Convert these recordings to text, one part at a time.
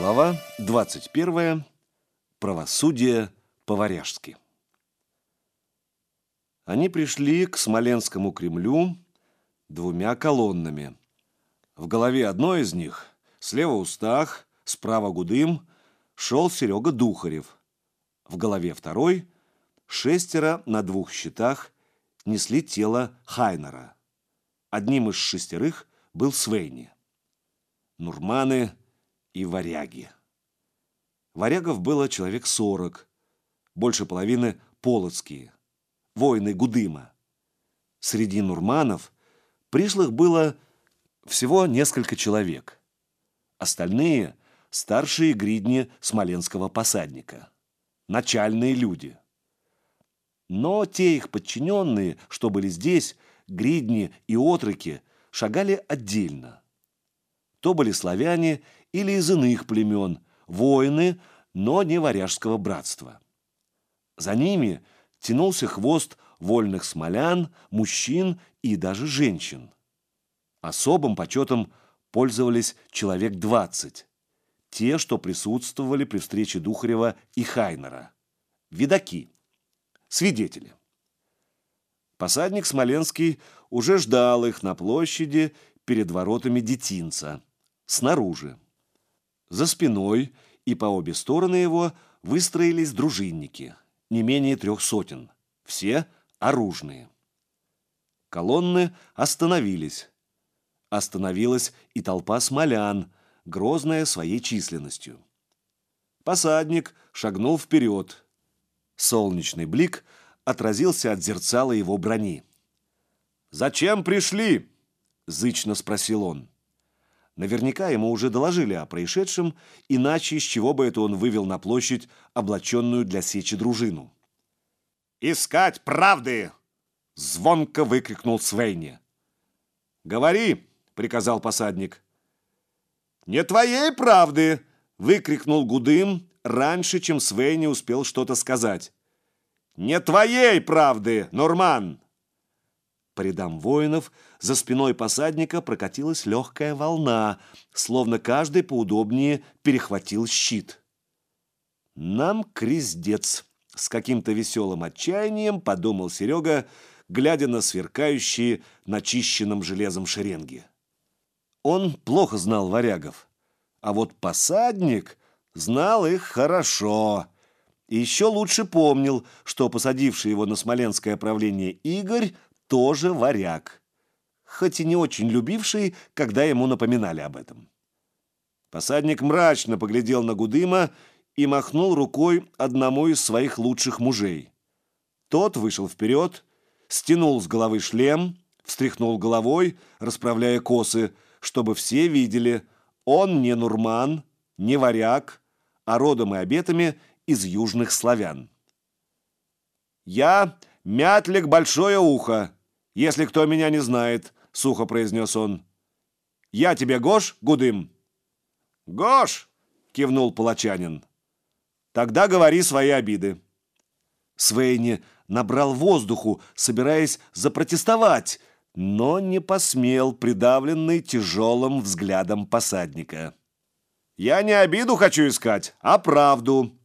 Глава 21. Правосудие по-варяжски. Они пришли к Смоленскому Кремлю двумя колоннами. В голове одной из них, слева Устах, справа Гудым, шел Серега Духарев. В голове второй шестеро на двух щитах несли тело Хайнера. Одним из шестерых был Свейни. Нурманы и варяги. Варягов было человек сорок, больше половины полоцкие, воины Гудыма. Среди нурманов пришлых было всего несколько человек. Остальные – старшие гридни смоленского посадника, начальные люди. Но те их подчиненные, что были здесь, гридни и отроки, шагали отдельно. То были славяне или из иных племен, воины, но не варяжского братства. За ними тянулся хвост вольных смолян, мужчин и даже женщин. Особым почетом пользовались человек двадцать. Те, что присутствовали при встрече Духарева и Хайнера. Видаки. Свидетели. Посадник Смоленский уже ждал их на площади перед воротами детинца. Снаружи. За спиной и по обе стороны его выстроились дружинники, не менее трех сотен, все оружные. Колонны остановились. Остановилась и толпа смолян, грозная своей численностью. Посадник шагнул вперед. Солнечный блик отразился от зерцала его брони. «Зачем пришли?» – зычно спросил он. Наверняка ему уже доложили о происшедшем, иначе из чего бы это он вывел на площадь облаченную для сечи дружину. «Искать правды!» — звонко выкрикнул Свейни. «Говори!» — приказал посадник. «Не твоей правды!» — выкрикнул Гудым раньше, чем Свейни успел что-то сказать. «Не твоей правды, Норман!» По рядам воинов за спиной посадника прокатилась легкая волна, словно каждый поудобнее перехватил щит. «Нам крездец!» — с каким-то веселым отчаянием подумал Серега, глядя на сверкающие начищенным железом шеренги. Он плохо знал варягов, а вот посадник знал их хорошо — и еще лучше помнил, что посадивший его на смоленское правление Игорь тоже варяг, хоть и не очень любивший, когда ему напоминали об этом. Посадник мрачно поглядел на Гудыма и махнул рукой одному из своих лучших мужей. Тот вышел вперед, стянул с головы шлем, встряхнул головой, расправляя косы, чтобы все видели, он не нурман, не варяг, а родом и обетами из южных славян. «Я Мятлик Большое Ухо», если кто меня не знает», — сухо произнес он. «Я тебе Гош, Гудым?» «Гош!» — кивнул палачанин. «Тогда говори свои обиды». Свейни набрал воздуху, собираясь запротестовать, но не посмел, придавленный тяжелым взглядом посадника. «Я не обиду хочу искать, а правду!»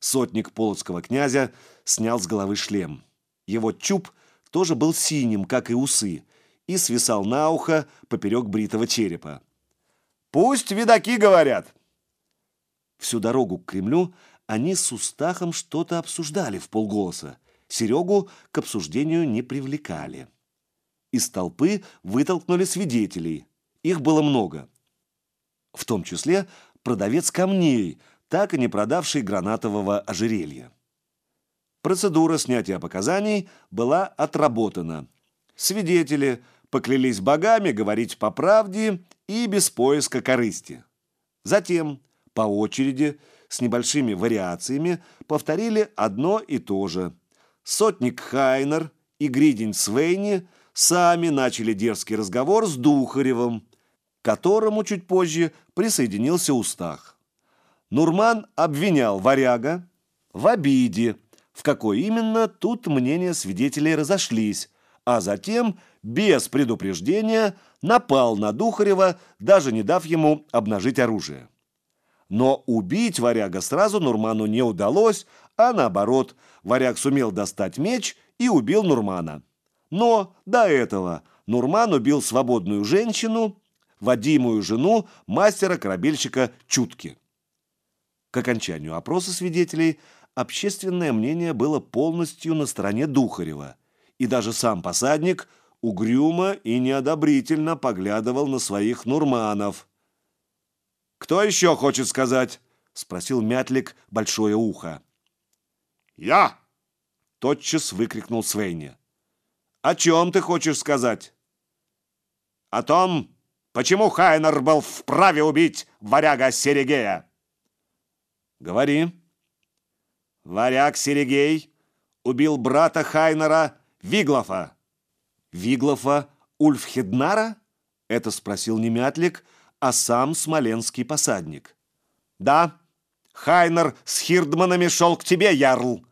Сотник полоцкого князя снял с головы шлем. Его чуб тоже был синим, как и усы, и свисал на ухо поперек бритого черепа. «Пусть видаки говорят!» Всю дорогу к Кремлю они с Устахом что-то обсуждали в полголоса. Серегу к обсуждению не привлекали. Из толпы вытолкнули свидетелей. Их было много. В том числе продавец камней, так и не продавший гранатового ожерелья. Процедура снятия показаний была отработана. Свидетели поклялись богами говорить по правде и без поиска корысти. Затем, по очереди, с небольшими вариациями, повторили одно и то же. Сотник Хайнер и Гридень Свейни сами начали дерзкий разговор с Духаревым, к которому чуть позже присоединился Устах. Нурман обвинял варяга в обиде, в какой именно, тут мнения свидетелей разошлись, а затем, без предупреждения, напал на Духарева, даже не дав ему обнажить оружие. Но убить варяга сразу Нурману не удалось, а наоборот, варяг сумел достать меч и убил Нурмана. Но до этого Нурман убил свободную женщину, водимую жену мастера-корабельщика Чутки. К окончанию опроса свидетелей общественное мнение было полностью на стороне Духарева, и даже сам посадник угрюмо и неодобрительно поглядывал на своих Нурманов. «Кто еще хочет сказать?» — спросил Мятлик большое ухо. «Я!» — тотчас выкрикнул Свейни. «О чем ты хочешь сказать?» «О том, почему Хайнер был вправе убить варяга Серегея». «Говори». «Варяг Серегей убил брата Хайнера Виглофа». «Виглофа Ульфхеднара?» — это спросил не Мятлик, а сам смоленский посадник. «Да, Хайнер с Хирдманами шел к тебе, Ярл!»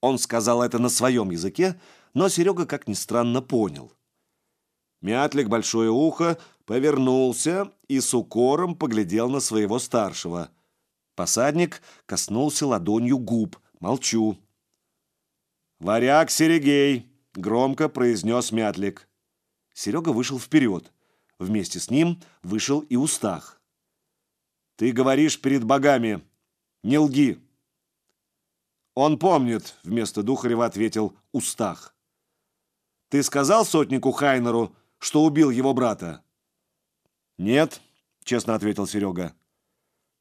Он сказал это на своем языке, но Серега, как ни странно, понял. Мятлик Большое Ухо повернулся и с укором поглядел на своего старшего. Посадник коснулся ладонью губ. Молчу. «Варяг Серегей!» — громко произнес Мятлик. Серега вышел вперед. Вместе с ним вышел и Устах. «Ты говоришь перед богами. Не лги!» «Он помнит», — вместо Духарева ответил Устах. «Ты сказал сотнику Хайнеру, что убил его брата?» «Нет», — честно ответил Серега.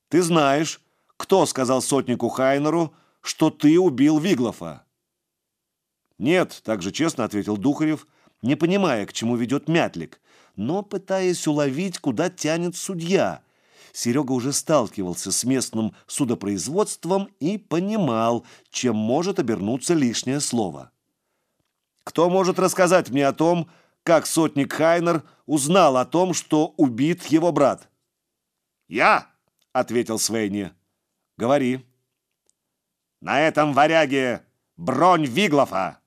«Ты знаешь, кто сказал сотнику Хайнеру, что ты убил Виглофа?» «Нет», — также честно ответил Духарев, не понимая, к чему ведет Мятлик, но пытаясь уловить, куда тянет судья. Серега уже сталкивался с местным судопроизводством и понимал, чем может обернуться лишнее слово. «Кто может рассказать мне о том, как сотник Хайнер узнал о том, что убит его брат?» «Я!» — ответил Свейни. «Говори». «На этом варяге бронь Виглофа!»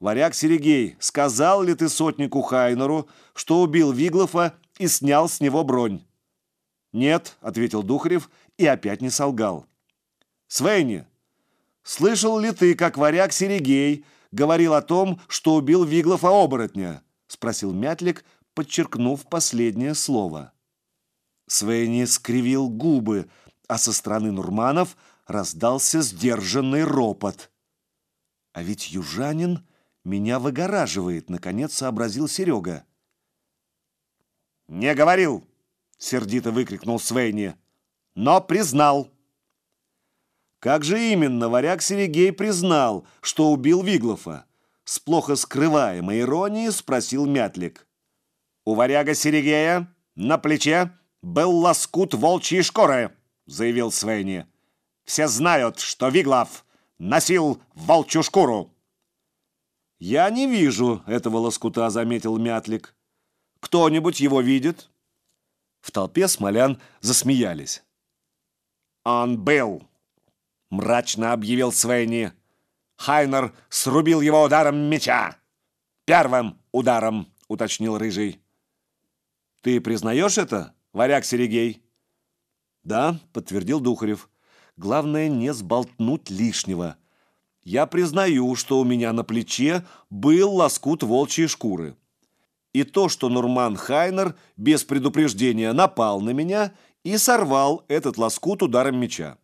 «Варяг Серегей, сказал ли ты сотнику Хайнеру, что убил Виглофа и снял с него бронь?» «Нет», — ответил Духарев и опять не солгал. «Свейни, слышал ли ты, как варяг Серегей говорил о том, что убил Виглофа-оборотня?» — спросил Мятлик, подчеркнув последнее слово. Свейни скривил губы, а со стороны Нурманов раздался сдержанный ропот. «А ведь южанин меня выгораживает», — наконец сообразил Серега. «Не говорил!» — сердито выкрикнул Свейни. «Но признал!» Как же именно варяг Серегей признал, что убил Виглофа? С плохо скрываемой иронией спросил Мятлик. «У варяга Серегея на плече был лоскут волчьей шкуры», — заявил Свейни. «Все знают, что Виглов носил волчью шкуру». «Я не вижу этого лоскута», — заметил Мятлик. «Кто-нибудь его видит?» В толпе смолян засмеялись. «Он был!» — мрачно объявил Свейни. «Хайнер срубил его ударом меча!» «Первым ударом!» — уточнил Рыжий. «Ты признаешь это, варяг Серегей?» «Да», — подтвердил Духарев. «Главное, не сболтнуть лишнего. Я признаю, что у меня на плече был лоскут волчьей шкуры» и то, что Нурман Хайнер без предупреждения напал на меня и сорвал этот лоскут ударом меча.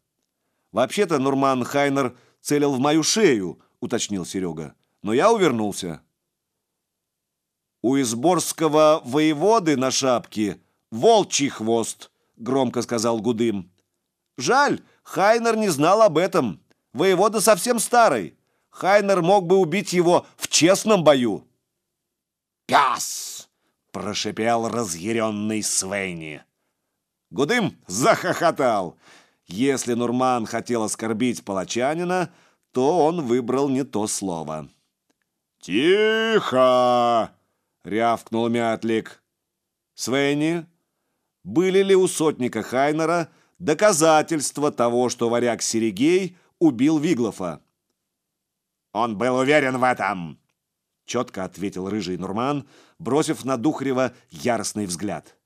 «Вообще-то Нурман Хайнер целил в мою шею», — уточнил Серега, «но я увернулся». «У изборского воеводы на шапке волчий хвост», — громко сказал Гудым. «Жаль, Хайнер не знал об этом. Воевода совсем старый. Хайнер мог бы убить его в честном бою». «Пес!» — прошипел разъяренный Свейни. Гудым захохотал. Если Нурман хотел оскорбить палачанина, то он выбрал не то слово. «Тихо!» — рявкнул Мятлик. «Свейни, были ли у сотника Хайнера доказательства того, что варяг Серегей убил Виглофа?» «Он был уверен в этом!» четко ответил рыжий Нурман, бросив на Духарева яростный взгляд.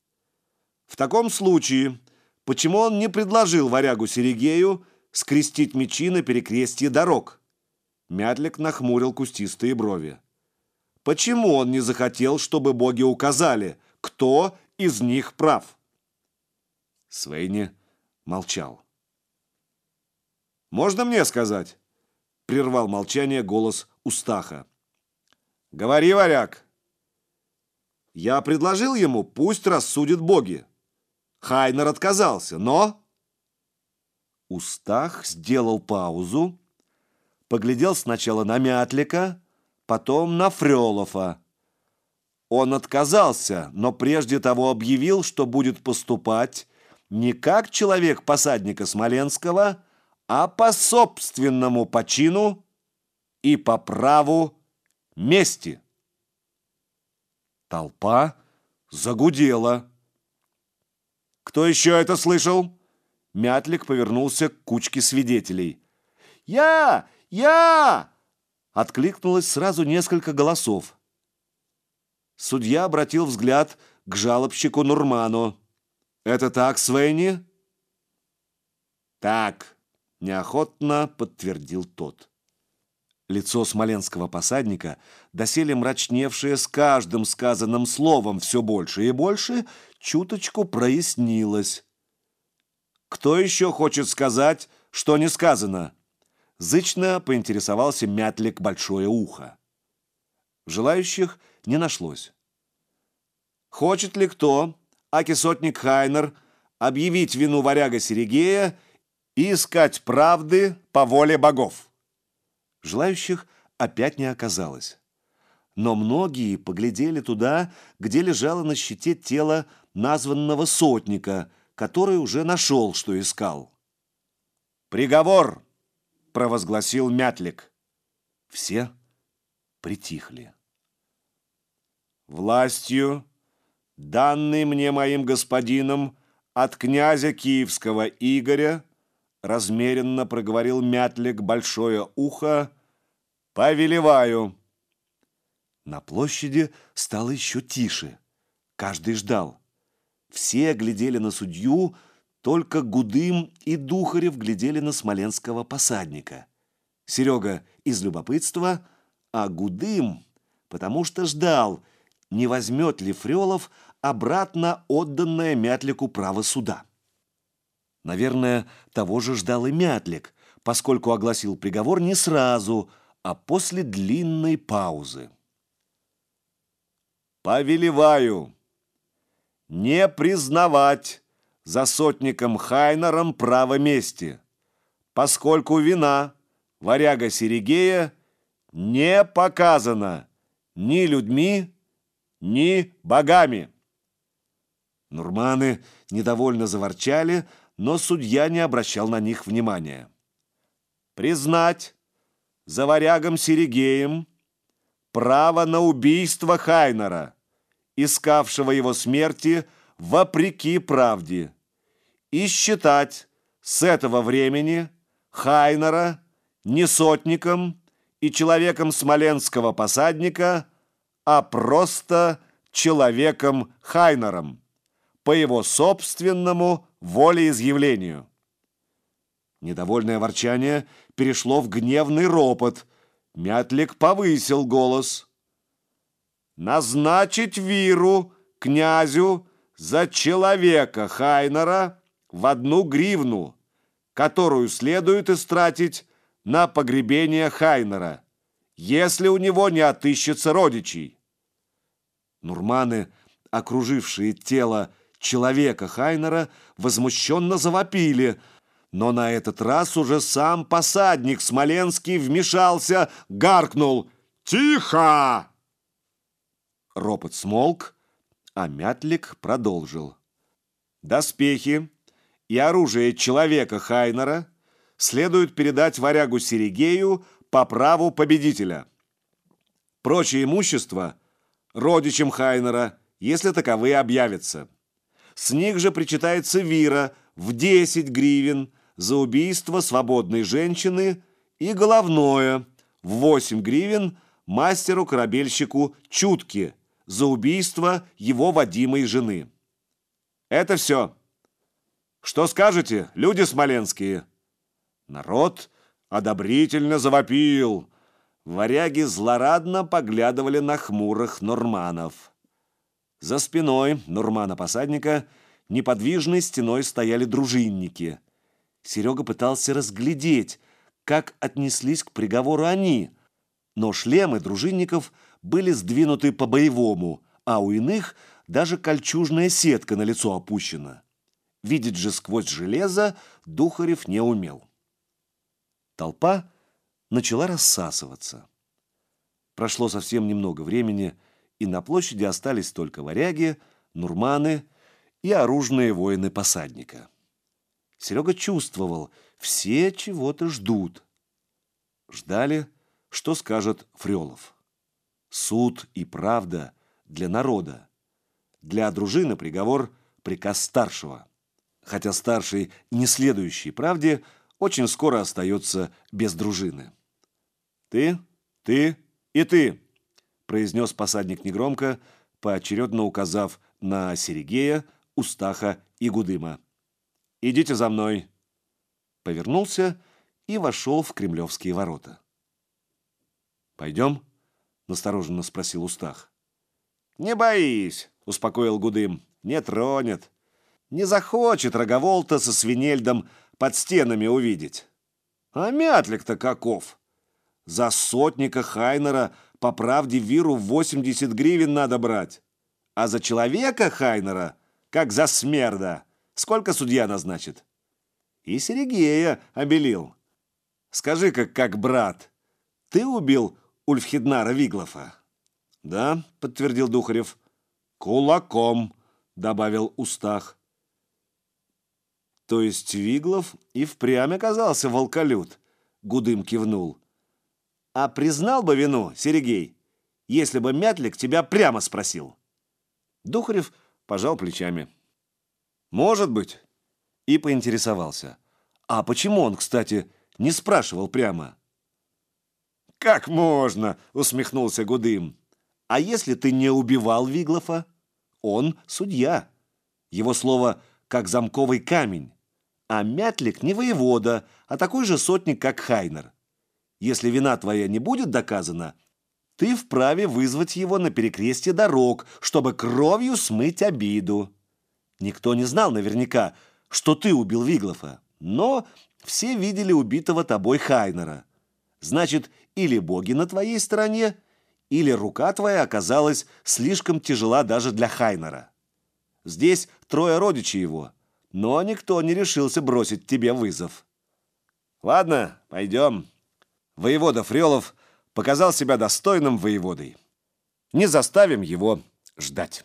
В таком случае почему он не предложил варягу Серегею скрестить мечи на перекрестье дорог? Мятлик нахмурил кустистые брови. Почему он не захотел, чтобы боги указали, кто из них прав? Свейни молчал. «Можно мне сказать?» — прервал молчание голос Устаха. «Говори, варяг!» Я предложил ему, пусть рассудят боги. Хайнер отказался, но... Устах сделал паузу, поглядел сначала на Мятлика, потом на Фрелофа. Он отказался, но прежде того объявил, что будет поступать не как человек посадника Смоленского, а по собственному почину и по праву мести. Толпа загудела. «Кто еще это слышал?» Мятлик повернулся к кучке свидетелей. «Я! Я!» Откликнулось сразу несколько голосов. Судья обратил взгляд к жалобщику Нурману. «Это так, Свейни?» «Так», — неохотно подтвердил тот. Лицо смоленского посадника, доселе мрачневшее с каждым сказанным словом все больше и больше, чуточку прояснилось. «Кто еще хочет сказать, что не сказано?» Зычно поинтересовался мятлик большое ухо. Желающих не нашлось. «Хочет ли кто, аки сотник Хайнер, объявить вину варяга Серегея и искать правды по воле богов?» Желающих опять не оказалось. Но многие поглядели туда, где лежало на щите тело названного сотника, который уже нашел, что искал. «Приговор!» – провозгласил Мятлик. Все притихли. «Властью, данной мне моим господином от князя Киевского Игоря, размеренно проговорил Мятлик большое ухо, «Повелеваю!» На площади стало еще тише. Каждый ждал. Все глядели на судью, только Гудым и Духарев глядели на смоленского посадника. Серега из любопытства, а Гудым, потому что ждал, не возьмет ли Фрелов обратно отданное Мятлику право суда. Наверное, того же ждал и Мятлик, поскольку огласил приговор не сразу – а после длинной паузы. «Повелеваю не признавать за сотником Хайнером право мести, поскольку вина варяга Серегея не показана ни людьми, ни богами». Нурманы недовольно заворчали, но судья не обращал на них внимания. «Признать за варягом Серегеем право на убийство Хайнера, искавшего его смерти вопреки правде, и считать с этого времени Хайнера не сотником и человеком смоленского посадника, а просто человеком Хайнером по его собственному волеизъявлению. Недовольное ворчание перешло в гневный ропот. Мятлик повысил голос. «Назначить Виру, князю, за человека Хайнера в одну гривну, которую следует истратить на погребение Хайнера, если у него не отыщется родичей». Нурманы, окружившие тело человека Хайнера, возмущенно завопили – но на этот раз уже сам посадник Смоленский вмешался, гаркнул «Тихо!». Ропот смолк, а Мятлик продолжил. Доспехи и оружие человека Хайнера следует передать варягу Серегею по праву победителя. Прочее имущество – родичам Хайнера, если таковые объявятся. С них же причитается вира в 10 гривен – за убийство свободной женщины и головное в 8 гривен мастеру-корабельщику Чутки за убийство его водимой жены. Это все. Что скажете, люди смоленские?» Народ одобрительно завопил. Варяги злорадно поглядывали на хмурых норманов. За спиной Нурмана-посадника неподвижной стеной стояли дружинники. Серега пытался разглядеть, как отнеслись к приговору они, но шлемы дружинников были сдвинуты по-боевому, а у иных даже кольчужная сетка на лицо опущена. Видеть же сквозь железо Духарев не умел. Толпа начала рассасываться. Прошло совсем немного времени, и на площади остались только варяги, нурманы и оружные воины посадника. Серега чувствовал, все чего-то ждут. Ждали, что скажет Фрелов. Суд и правда для народа. Для дружины приговор – приказ старшего. Хотя старший, не следующий правде, очень скоро остается без дружины. «Ты, ты и ты!» Произнес посадник негромко, поочередно указав на Серегея, Устаха и Гудыма. «Идите за мной!» Повернулся и вошел в кремлевские ворота. «Пойдем?» — настороженно спросил Устах. «Не боись!» — успокоил Гудым. «Не тронет. Не захочет Роговолта со свинельдом под стенами увидеть. А мятлик-то каков! За сотника Хайнера по правде Виру 80 гривен надо брать. А за человека Хайнера, как за смерда, сколько судья назначит? И Серегея обелил. Скажи-ка, как брат, ты убил Ульфхеднара Виглофа? Да, подтвердил Духарев. Кулаком, добавил Устах. То есть Виглов и впрямь оказался волколют, Гудым кивнул. А признал бы вину, Сергей, если бы Мятлик тебя прямо спросил? Духарев пожал плечами. Может быть. И поинтересовался. А почему он, кстати, не спрашивал прямо? «Как можно?» — усмехнулся Гудым. «А если ты не убивал Виглофа? Он судья. Его слово как замковый камень. А Мятлик не воевода, а такой же сотник, как Хайнер. Если вина твоя не будет доказана, ты вправе вызвать его на перекрестье дорог, чтобы кровью смыть обиду. Никто не знал наверняка, что ты убил Виглофа, но все видели убитого тобой Хайнера. Значит, или боги на твоей стороне, или рука твоя оказалась слишком тяжела даже для Хайнера. Здесь трое родичей его, но никто не решился бросить тебе вызов. Ладно, пойдем воевода Фрелов показал себя достойным воеводой. Не заставим его ждать.